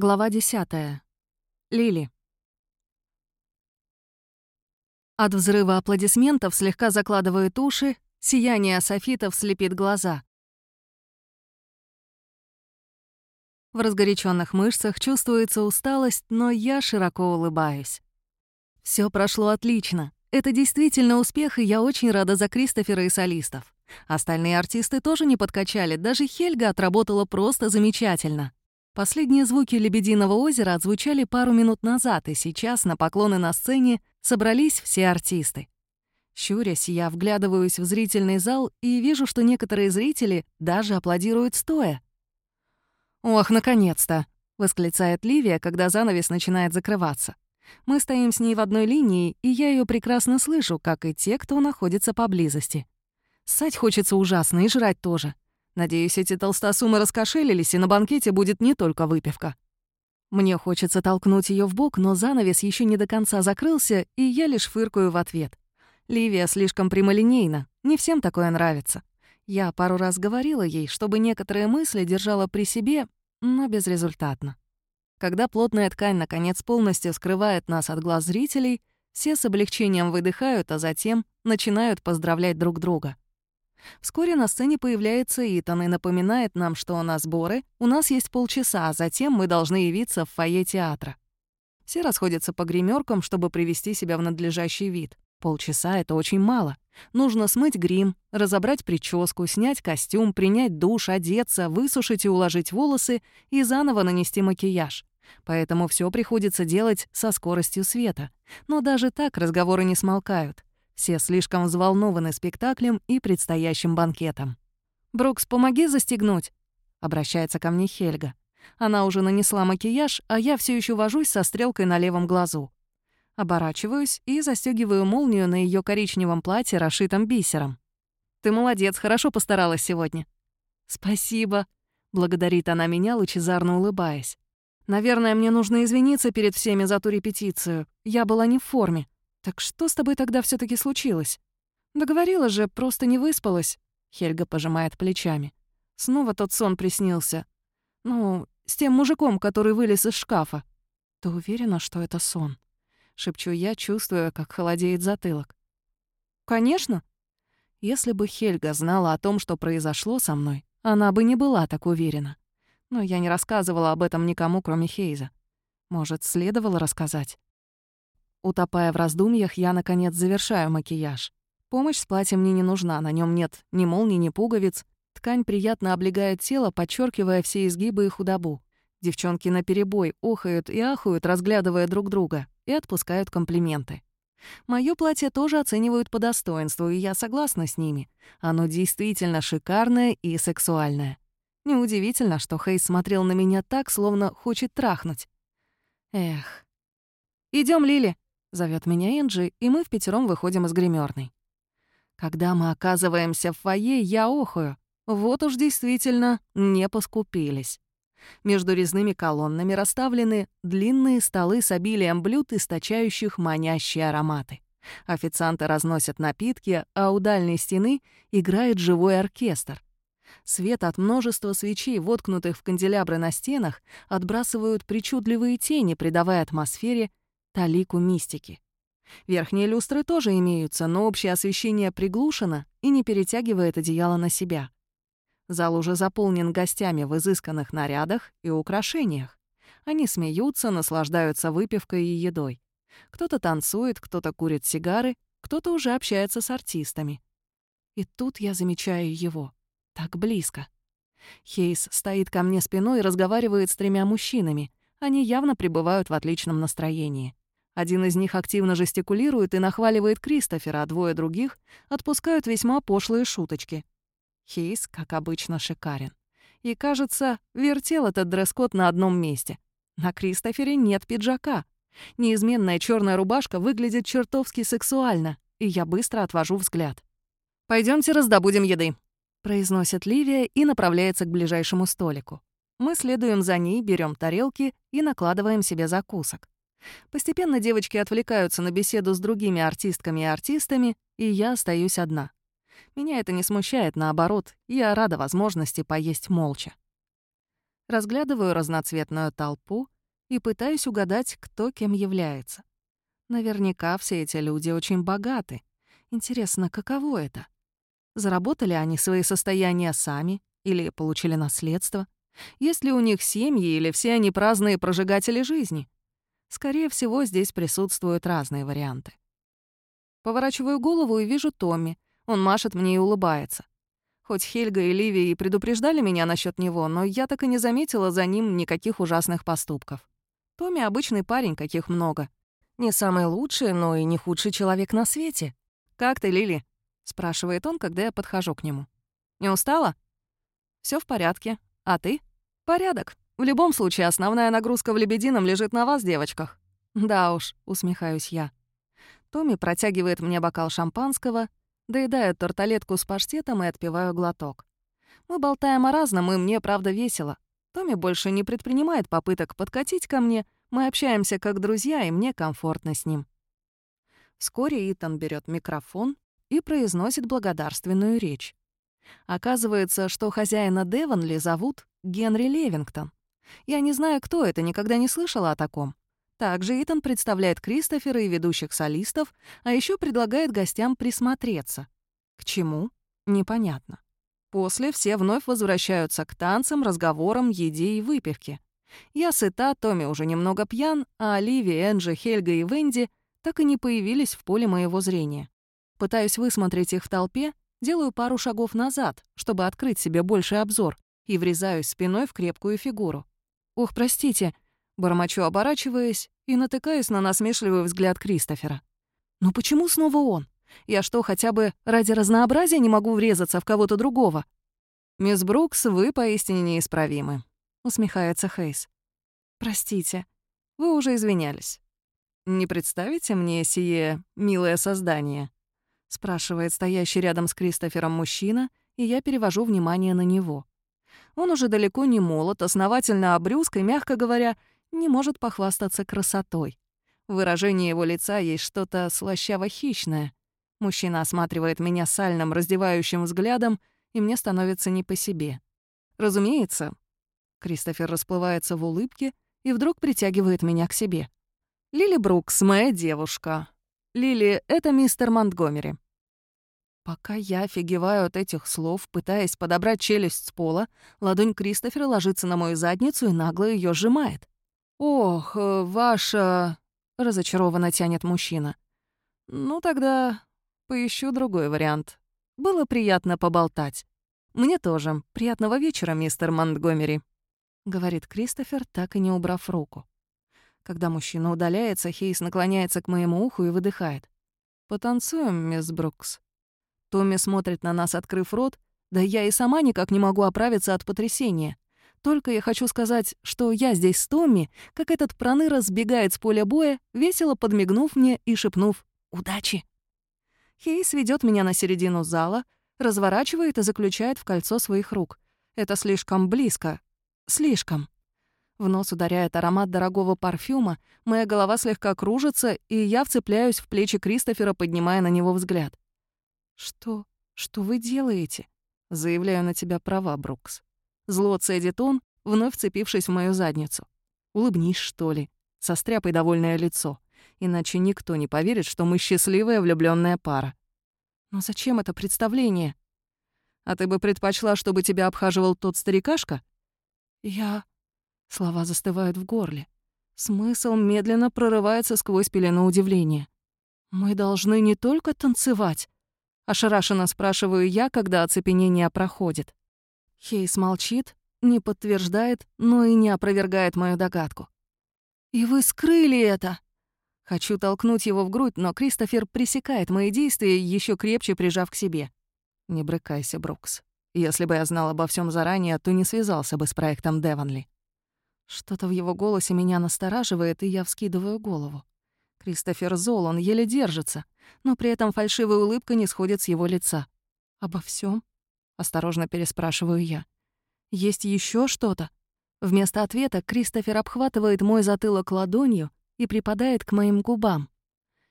Глава 10. Лили. От взрыва аплодисментов слегка закладывает уши, сияние софитов слепит глаза. В разгоряченных мышцах чувствуется усталость, но я широко улыбаюсь. Все прошло отлично. Это действительно успех, и я очень рада за Кристофера и солистов. Остальные артисты тоже не подкачали, даже Хельга отработала просто замечательно. Последние звуки «Лебединого озера» отзвучали пару минут назад, и сейчас на поклоны на сцене собрались все артисты. Щурясь, я вглядываюсь в зрительный зал и вижу, что некоторые зрители даже аплодируют стоя. «Ох, наконец-то!» — восклицает Ливия, когда занавес начинает закрываться. Мы стоим с ней в одной линии, и я ее прекрасно слышу, как и те, кто находится поблизости. Ссать хочется ужасно и жрать тоже. Надеюсь, эти толстосумы раскошелились, и на банкете будет не только выпивка. Мне хочется толкнуть ее в бок, но занавес еще не до конца закрылся, и я лишь фыркаю в ответ. Ливия слишком прямолинейна, не всем такое нравится. Я пару раз говорила ей, чтобы некоторые мысли держала при себе, но безрезультатно. Когда плотная ткань наконец полностью скрывает нас от глаз зрителей, все с облегчением выдыхают, а затем начинают поздравлять друг друга. Вскоре на сцене появляется Итан и напоминает нам, что у нас сборы, у нас есть полчаса, а затем мы должны явиться в фойе театра. Все расходятся по гримеркам, чтобы привести себя в надлежащий вид. Полчаса — это очень мало. Нужно смыть грим, разобрать прическу, снять костюм, принять душ, одеться, высушить и уложить волосы и заново нанести макияж. Поэтому все приходится делать со скоростью света. Но даже так разговоры не смолкают. Все слишком взволнованы спектаклем и предстоящим банкетом. «Брукс, помоги застегнуть», — обращается ко мне Хельга. Она уже нанесла макияж, а я все еще вожусь со стрелкой на левом глазу. Оборачиваюсь и застегиваю молнию на ее коричневом платье, расшитом бисером. «Ты молодец, хорошо постаралась сегодня». «Спасибо», — благодарит она меня, лучезарно улыбаясь. «Наверное, мне нужно извиниться перед всеми за ту репетицию. Я была не в форме. «Так что с тобой тогда все таки случилось?» «Договорила же, просто не выспалась», — Хельга пожимает плечами. Снова тот сон приснился. «Ну, с тем мужиком, который вылез из шкафа». «Ты уверена, что это сон?» — шепчу я, чувствуя, как холодеет затылок. «Конечно». Если бы Хельга знала о том, что произошло со мной, она бы не была так уверена. Но я не рассказывала об этом никому, кроме Хейза. Может, следовало рассказать? Утопая в раздумьях, я, наконец, завершаю макияж. Помощь с платьем мне не нужна, на нем нет ни молний, ни пуговиц. Ткань приятно облегает тело, подчеркивая все изгибы и худобу. Девчонки наперебой охают и ахают, разглядывая друг друга, и отпускают комплименты. Моё платье тоже оценивают по достоинству, и я согласна с ними. Оно действительно шикарное и сексуальное. Неудивительно, что Хейс смотрел на меня так, словно хочет трахнуть. Эх. Идем, Лили!» — зовет меня Энджи, и мы в пятером выходим из гримерной. Когда мы оказываемся в фойе, я охую. Вот уж действительно не поскупились. Между резными колоннами расставлены длинные столы с обилием блюд, источающих манящие ароматы. Официанты разносят напитки, а у дальней стены играет живой оркестр. Свет от множества свечей, воткнутых в канделябры на стенах, отбрасывают причудливые тени, придавая атмосфере талику мистики. Верхние люстры тоже имеются, но общее освещение приглушено и не перетягивает одеяло на себя. Зал уже заполнен гостями в изысканных нарядах и украшениях. Они смеются, наслаждаются выпивкой и едой. Кто-то танцует, кто-то курит сигары, кто-то уже общается с артистами. И тут я замечаю его. Так близко. Хейс стоит ко мне спиной и разговаривает с тремя мужчинами. Они явно пребывают в отличном настроении. Один из них активно жестикулирует и нахваливает Кристофера, а двое других отпускают весьма пошлые шуточки. Хейс, как обычно, шикарен. И, кажется, вертел этот дресс-код на одном месте. На Кристофере нет пиджака. Неизменная черная рубашка выглядит чертовски сексуально, и я быстро отвожу взгляд. Пойдемте раздобудем еды», — произносит Ливия и направляется к ближайшему столику. Мы следуем за ней, берем тарелки и накладываем себе закусок. Постепенно девочки отвлекаются на беседу с другими артистками и артистами, и я остаюсь одна. Меня это не смущает, наоборот, я рада возможности поесть молча. разглядываю разноцветную толпу и пытаюсь угадать, кто кем является. Наверняка все эти люди очень богаты. Интересно, каково это? Заработали они свои состояния сами или получили наследство? Есть ли у них семьи или все они праздные прожигатели жизни? Скорее всего, здесь присутствуют разные варианты. Поворачиваю голову и вижу Томми. Он машет мне и улыбается. Хоть Хельга и Ливия и предупреждали меня насчет него, но я так и не заметила за ним никаких ужасных поступков. Томми — обычный парень, каких много. Не самый лучший, но и не худший человек на свете. «Как ты, Лили?» — спрашивает он, когда я подхожу к нему. «Не устала?» Все в порядке. А ты?» «Порядок. В любом случае, основная нагрузка в «Лебедином» лежит на вас, девочках». «Да уж», — усмехаюсь я. Томми протягивает мне бокал шампанского, доедаю торталетку с паштетом и отпиваю глоток. Мы болтаем о разном, и мне, правда, весело. Томми больше не предпринимает попыток подкатить ко мне, мы общаемся как друзья, и мне комфортно с ним. Вскоре Итан берет микрофон и произносит благодарственную речь. Оказывается, что хозяина Девонли зовут Генри Левингтон. Я не знаю, кто это, никогда не слышала о таком. Также Итан представляет Кристофера и ведущих солистов, а еще предлагает гостям присмотреться. К чему? Непонятно. После все вновь возвращаются к танцам, разговорам, еде и выпивке. Я сыта, Томми уже немного пьян, а Оливия, Энджи, Хельга и Венди так и не появились в поле моего зрения. Пытаюсь высмотреть их в толпе, делаю пару шагов назад, чтобы открыть себе больший обзор, и врезаюсь спиной в крепкую фигуру. «Ох, простите», — бормочу, оборачиваясь, и натыкаюсь на насмешливый взгляд Кристофера. «Ну почему снова он? Я что, хотя бы ради разнообразия не могу врезаться в кого-то другого?» «Мисс Брукс, вы поистине неисправимы», — усмехается Хейс. «Простите, вы уже извинялись. Не представите мне сие милое создание?» — спрашивает стоящий рядом с Кристофером мужчина, и я перевожу внимание на него. Он уже далеко не молод, основательно обрюзг и, мягко говоря, не может похвастаться красотой. В выражении его лица есть что-то слащаво-хищное. Мужчина осматривает меня сальным, раздевающим взглядом, и мне становится не по себе. Разумеется. Кристофер расплывается в улыбке и вдруг притягивает меня к себе. «Лили Брукс, моя девушка. Лили — это мистер Монтгомери. Пока я офигеваю от этих слов, пытаясь подобрать челюсть с пола, ладонь Кристофера ложится на мою задницу и нагло ее сжимает. «Ох, э, ваша...» — разочарованно тянет мужчина. «Ну тогда поищу другой вариант. Было приятно поболтать. Мне тоже. Приятного вечера, мистер Монтгомери», — говорит Кристофер, так и не убрав руку. Когда мужчина удаляется, Хейс наклоняется к моему уху и выдыхает. «Потанцуем, мисс Брукс». Томми смотрит на нас, открыв рот, да я и сама никак не могу оправиться от потрясения. Только я хочу сказать, что я здесь с Томми, как этот проныра сбегает с поля боя, весело подмигнув мне и шепнув «Удачи!». Хейс ведет меня на середину зала, разворачивает и заключает в кольцо своих рук. Это слишком близко. Слишком. В нос ударяет аромат дорогого парфюма, моя голова слегка кружится, и я вцепляюсь в плечи Кристофера, поднимая на него взгляд. «Что? Что вы делаете?» «Заявляю на тебя права, Брукс». Зло цедит он, вновь вцепившись в мою задницу. «Улыбнись, что ли?» Состряпай довольное лицо. Иначе никто не поверит, что мы счастливая влюбленная пара. «Но зачем это представление?» «А ты бы предпочла, чтобы тебя обхаживал тот старикашка?» «Я...» Слова застывают в горле. Смысл медленно прорывается сквозь пелену удивления. «Мы должны не только танцевать, Ошарашенно спрашиваю я, когда оцепенение проходит. Хейс молчит, не подтверждает, но и не опровергает мою догадку. «И вы скрыли это!» Хочу толкнуть его в грудь, но Кристофер пресекает мои действия, еще крепче прижав к себе. «Не брыкайся, Брукс. Если бы я знал обо всем заранее, то не связался бы с проектом Девонли». Что-то в его голосе меня настораживает, и я вскидываю голову. Кристофер зол, он еле держится, но при этом фальшивая улыбка не сходит с его лица. «Обо всем? осторожно переспрашиваю я. «Есть еще что-то?» Вместо ответа Кристофер обхватывает мой затылок ладонью и припадает к моим губам.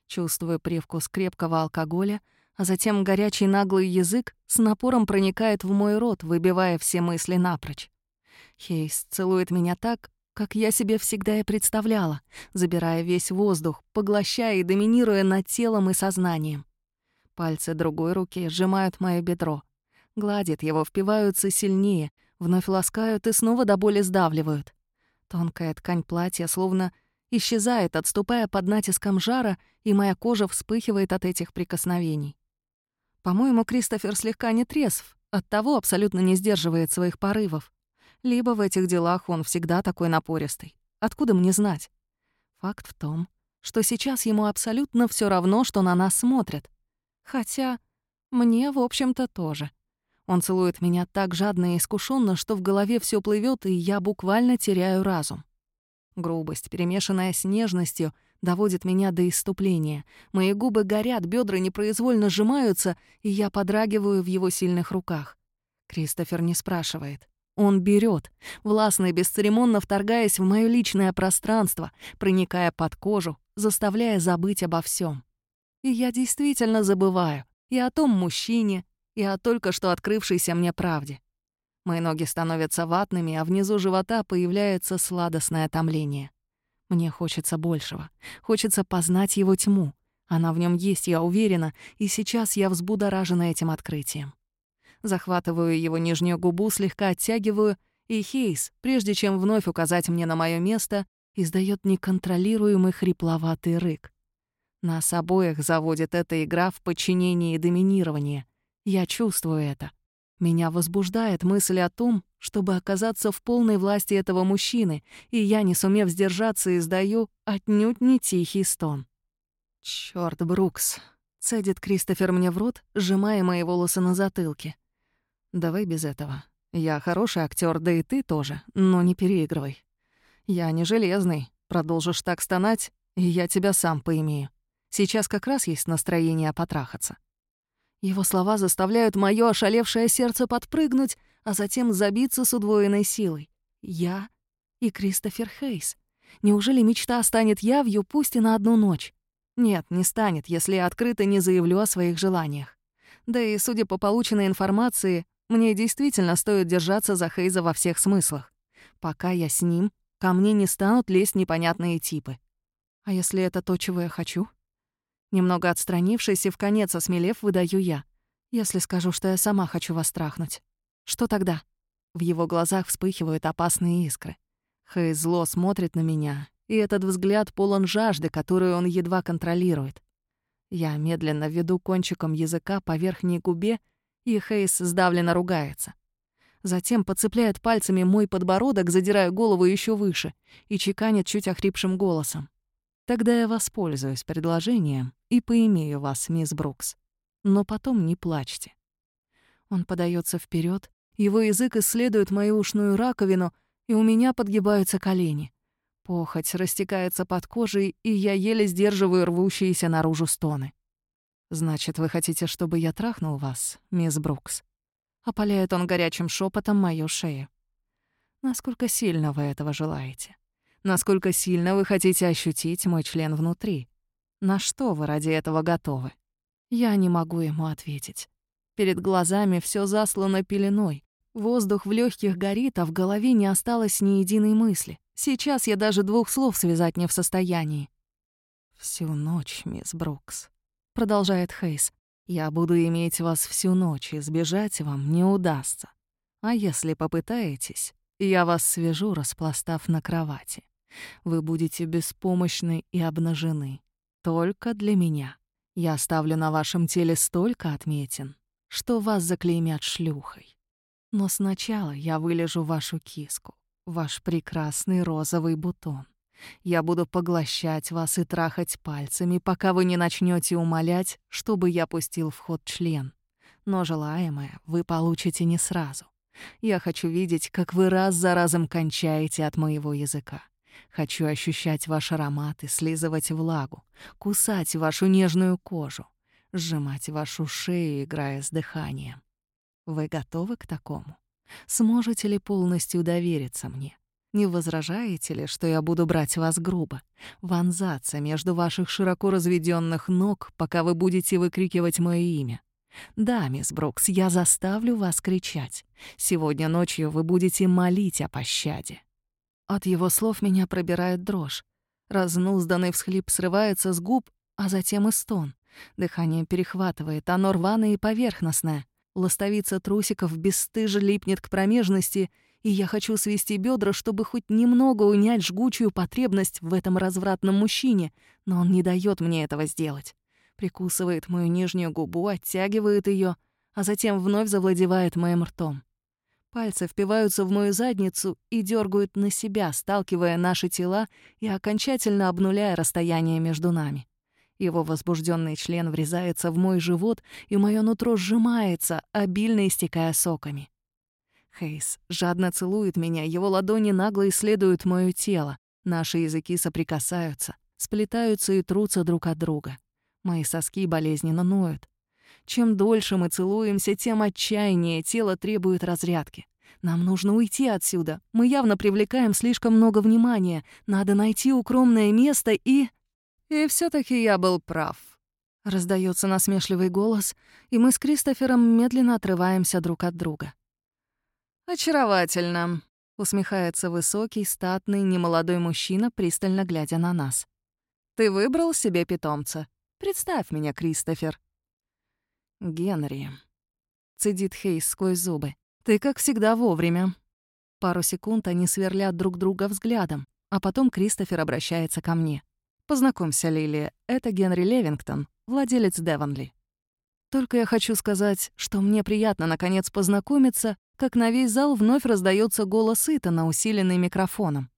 Чувствую привкус крепкого алкоголя, а затем горячий наглый язык с напором проникает в мой рот, выбивая все мысли напрочь. Хейс целует меня так, как я себе всегда и представляла, забирая весь воздух, поглощая и доминируя над телом и сознанием. Пальцы другой руки сжимают мое бедро. Гладят его, впиваются сильнее, вновь ласкают и снова до боли сдавливают. Тонкая ткань платья словно исчезает, отступая под натиском жара, и моя кожа вспыхивает от этих прикосновений. По-моему, Кристофер слегка не трезв, оттого абсолютно не сдерживает своих порывов. Либо в этих делах он всегда такой напористый. Откуда мне знать? Факт в том, что сейчас ему абсолютно все равно, что на нас смотрят. Хотя мне, в общем-то, тоже. Он целует меня так жадно и искушенно, что в голове все плывет, и я буквально теряю разум. Грубость, перемешанная с нежностью, доводит меня до иступления. Мои губы горят, бедра непроизвольно сжимаются, и я подрагиваю в его сильных руках. Кристофер не спрашивает. Он берет, властно и бесцеремонно вторгаясь в мое личное пространство, проникая под кожу, заставляя забыть обо всем. И я действительно забываю и о том мужчине, и о только что открывшейся мне правде. Мои ноги становятся ватными, а внизу живота появляется сладостное томление. Мне хочется большего. Хочется познать его тьму. Она в нем есть, я уверена, и сейчас я взбудоражена этим открытием. Захватываю его нижнюю губу, слегка оттягиваю, и Хейс, прежде чем вновь указать мне на мое место, издает неконтролируемый хрипловатый рык. Нас обоих заводит эта игра в подчинении и доминировании. Я чувствую это. Меня возбуждает мысль о том, чтобы оказаться в полной власти этого мужчины, и я, не сумев сдержаться, издаю отнюдь не тихий стон. «Чёрт, Брукс!» — цедит Кристофер мне в рот, сжимая мои волосы на затылке. «Давай без этого. Я хороший актер, да и ты тоже, но не переигрывай. Я не железный. Продолжишь так стонать, и я тебя сам поимею. Сейчас как раз есть настроение потрахаться». Его слова заставляют моё ошалевшее сердце подпрыгнуть, а затем забиться с удвоенной силой. Я и Кристофер Хейс. Неужели мечта станет явью, пусть и на одну ночь? Нет, не станет, если я открыто не заявлю о своих желаниях. Да и, судя по полученной информации, мне действительно стоит держаться за Хейза во всех смыслах. Пока я с ним, ко мне не станут лезть непонятные типы. А если это то, чего я хочу? Немного отстранившись и вконец осмелев, выдаю я. Если скажу, что я сама хочу вас трахнуть. Что тогда? В его глазах вспыхивают опасные искры. Хейз зло смотрит на меня, и этот взгляд полон жажды, которую он едва контролирует. Я медленно веду кончиком языка по верхней губе, и Хейс сдавленно ругается. Затем подцепляет пальцами мой подбородок, задирая голову еще выше, и чеканит чуть охрипшим голосом. Тогда я воспользуюсь предложением и поимею вас, мисс Брукс. Но потом не плачьте. Он подается вперед, его язык исследует мою ушную раковину, и у меня подгибаются колени. Похоть растекается под кожей, и я еле сдерживаю рвущиеся наружу стоны. «Значит, вы хотите, чтобы я трахнул вас, мисс Брукс?» Опаляет он горячим шепотом мою шею. «Насколько сильно вы этого желаете?» Насколько сильно вы хотите ощутить мой член внутри? На что вы ради этого готовы? Я не могу ему ответить. Перед глазами все заслано пеленой. Воздух в легких горит, а в голове не осталось ни единой мысли. Сейчас я даже двух слов связать не в состоянии. «Всю ночь, мисс Брукс», — продолжает Хейс. «Я буду иметь вас всю ночь, и сбежать вам не удастся. А если попытаетесь, я вас свяжу, распластав на кровати. Вы будете беспомощны и обнажены. Только для меня. Я оставлю на вашем теле столько отметин, что вас заклеймят шлюхой. Но сначала я вылежу вашу киску, ваш прекрасный розовый бутон. Я буду поглощать вас и трахать пальцами, пока вы не начнете умолять, чтобы я пустил в ход член. Но желаемое вы получите не сразу. Я хочу видеть, как вы раз за разом кончаете от моего языка. Хочу ощущать ваш аромат и слизывать влагу, кусать вашу нежную кожу, сжимать вашу шею, играя с дыханием. Вы готовы к такому? Сможете ли полностью довериться мне? Не возражаете ли, что я буду брать вас грубо, вонзаться между ваших широко разведённых ног, пока вы будете выкрикивать моё имя? Да, мисс Брукс, я заставлю вас кричать. Сегодня ночью вы будете молить о пощаде». От его слов меня пробирает дрожь. Разнузданный всхлип срывается с губ, а затем и стон. Дыхание перехватывает, оно рваное и поверхностное. Ластовица трусиков бесстыже липнет к промежности, и я хочу свести бедра, чтобы хоть немного унять жгучую потребность в этом развратном мужчине, но он не дает мне этого сделать. Прикусывает мою нижнюю губу, оттягивает ее, а затем вновь завладевает моим ртом. Пальцы впиваются в мою задницу и дергают на себя, сталкивая наши тела и окончательно обнуляя расстояние между нами. Его возбужденный член врезается в мой живот, и мое нутро сжимается, обильно истекая соками. Хейс жадно целует меня, его ладони нагло исследуют мое тело. Наши языки соприкасаются, сплетаются и трутся друг от друга. Мои соски болезненно ноют. Чем дольше мы целуемся, тем отчаяннее тело требует разрядки. Нам нужно уйти отсюда. Мы явно привлекаем слишком много внимания. Надо найти укромное место и... И все таки я был прав. Раздается насмешливый голос, и мы с Кристофером медленно отрываемся друг от друга. «Очаровательно», — усмехается высокий, статный, немолодой мужчина, пристально глядя на нас. «Ты выбрал себе питомца. Представь меня, Кристофер». «Генри», — цедит Хейс сквозь зубы. «Ты, как всегда, вовремя». Пару секунд они сверлят друг друга взглядом, а потом Кристофер обращается ко мне. Познакомься, Лили, это Генри Левингтон, владелец Девонли. Только я хочу сказать, что мне приятно наконец познакомиться, как на весь зал вновь раздается голос Итана, усиленный микрофоном.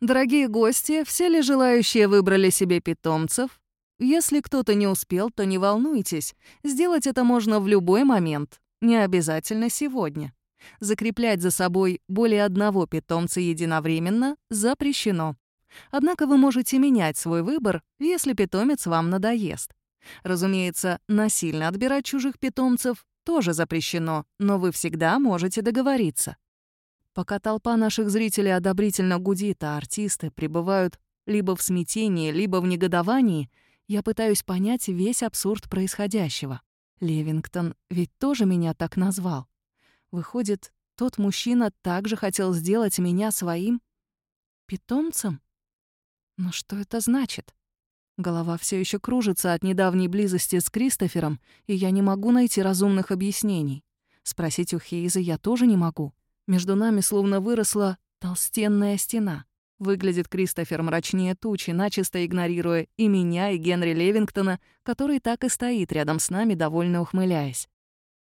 «Дорогие гости, все ли желающие выбрали себе питомцев? Если кто-то не успел, то не волнуйтесь. Сделать это можно в любой момент, не обязательно сегодня. Закреплять за собой более одного питомца единовременно запрещено. Однако вы можете менять свой выбор, если питомец вам надоест. Разумеется, насильно отбирать чужих питомцев тоже запрещено, но вы всегда можете договориться. Пока толпа наших зрителей одобрительно гудит, а артисты пребывают либо в смятении, либо в негодовании, я пытаюсь понять весь абсурд происходящего. Левингтон ведь тоже меня так назвал. Выходит, тот мужчина также хотел сделать меня своим питомцем? Но что это значит? Голова все еще кружится от недавней близости с Кристофером, и я не могу найти разумных объяснений. Спросить у Хейза я тоже не могу. Между нами словно выросла толстенная стена. Выглядит Кристофер мрачнее тучи, начисто игнорируя и меня, и Генри Левингтона, который так и стоит рядом с нами, довольно ухмыляясь.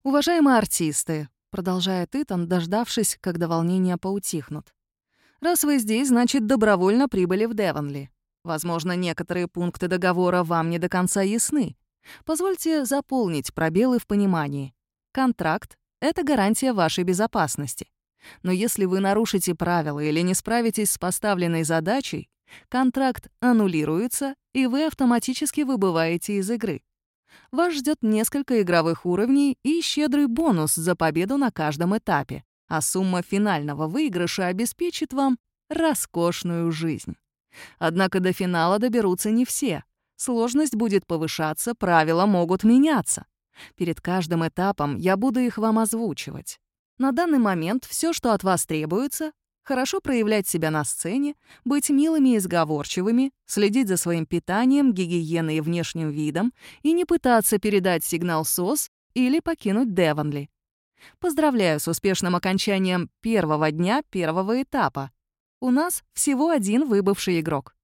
«Уважаемые артисты», — продолжает Итан, дождавшись, когда волнения поутихнут. Раз вы здесь, значит, добровольно прибыли в Девонли. Возможно, некоторые пункты договора вам не до конца ясны. Позвольте заполнить пробелы в понимании. Контракт — это гарантия вашей безопасности. Но если вы нарушите правила или не справитесь с поставленной задачей, контракт аннулируется, и вы автоматически выбываете из игры. Вас ждет несколько игровых уровней и щедрый бонус за победу на каждом этапе а сумма финального выигрыша обеспечит вам роскошную жизнь. Однако до финала доберутся не все. Сложность будет повышаться, правила могут меняться. Перед каждым этапом я буду их вам озвучивать. На данный момент все, что от вас требуется, хорошо проявлять себя на сцене, быть милыми и сговорчивыми, следить за своим питанием, гигиеной и внешним видом и не пытаться передать сигнал СОС или покинуть Девонли. Поздравляю с успешным окончанием первого дня первого этапа. У нас всего один выбывший игрок.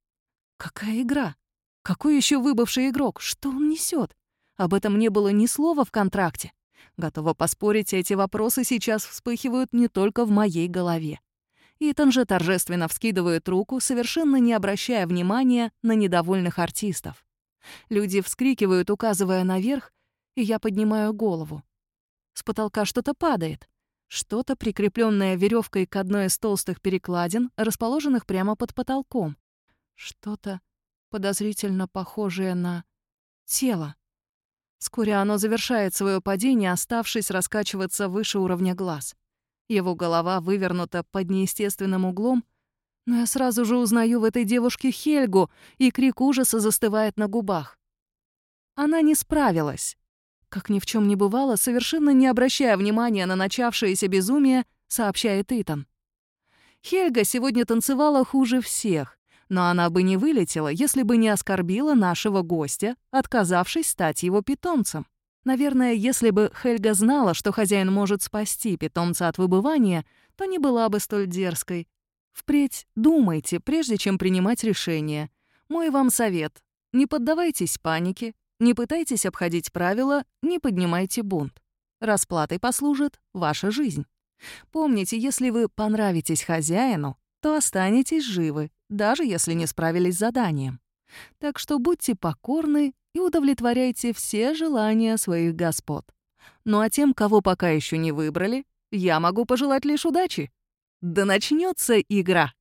Какая игра? Какой еще выбывший игрок? Что он несет? Об этом не было ни слова в контракте. Готова поспорить, эти вопросы сейчас вспыхивают не только в моей голове. Итан же торжественно вскидывает руку, совершенно не обращая внимания на недовольных артистов. Люди вскрикивают, указывая наверх, и я поднимаю голову. С потолка что-то падает. Что-то, прикрепленное веревкой к одной из толстых перекладин, расположенных прямо под потолком. Что-то подозрительно похожее на тело. Вскоре оно завершает свое падение, оставшись раскачиваться выше уровня глаз. Его голова вывернута под неестественным углом, но я сразу же узнаю в этой девушке Хельгу, и крик ужаса застывает на губах. Она не справилась. Как ни в чем не бывало, совершенно не обращая внимания на начавшееся безумие, сообщает Итан. Хельга сегодня танцевала хуже всех, но она бы не вылетела, если бы не оскорбила нашего гостя, отказавшись стать его питомцем. Наверное, если бы Хельга знала, что хозяин может спасти питомца от выбывания, то не была бы столь дерзкой. Впредь думайте, прежде чем принимать решение. Мой вам совет. Не поддавайтесь панике, не пытайтесь обходить правила, не поднимайте бунт. Расплатой послужит ваша жизнь. Помните, если вы понравитесь хозяину, то останетесь живы, даже если не справились с заданием. Так что будьте покорны и удовлетворяйте все желания своих господ. Ну а тем, кого пока еще не выбрали, я могу пожелать лишь удачи. Да начнется игра!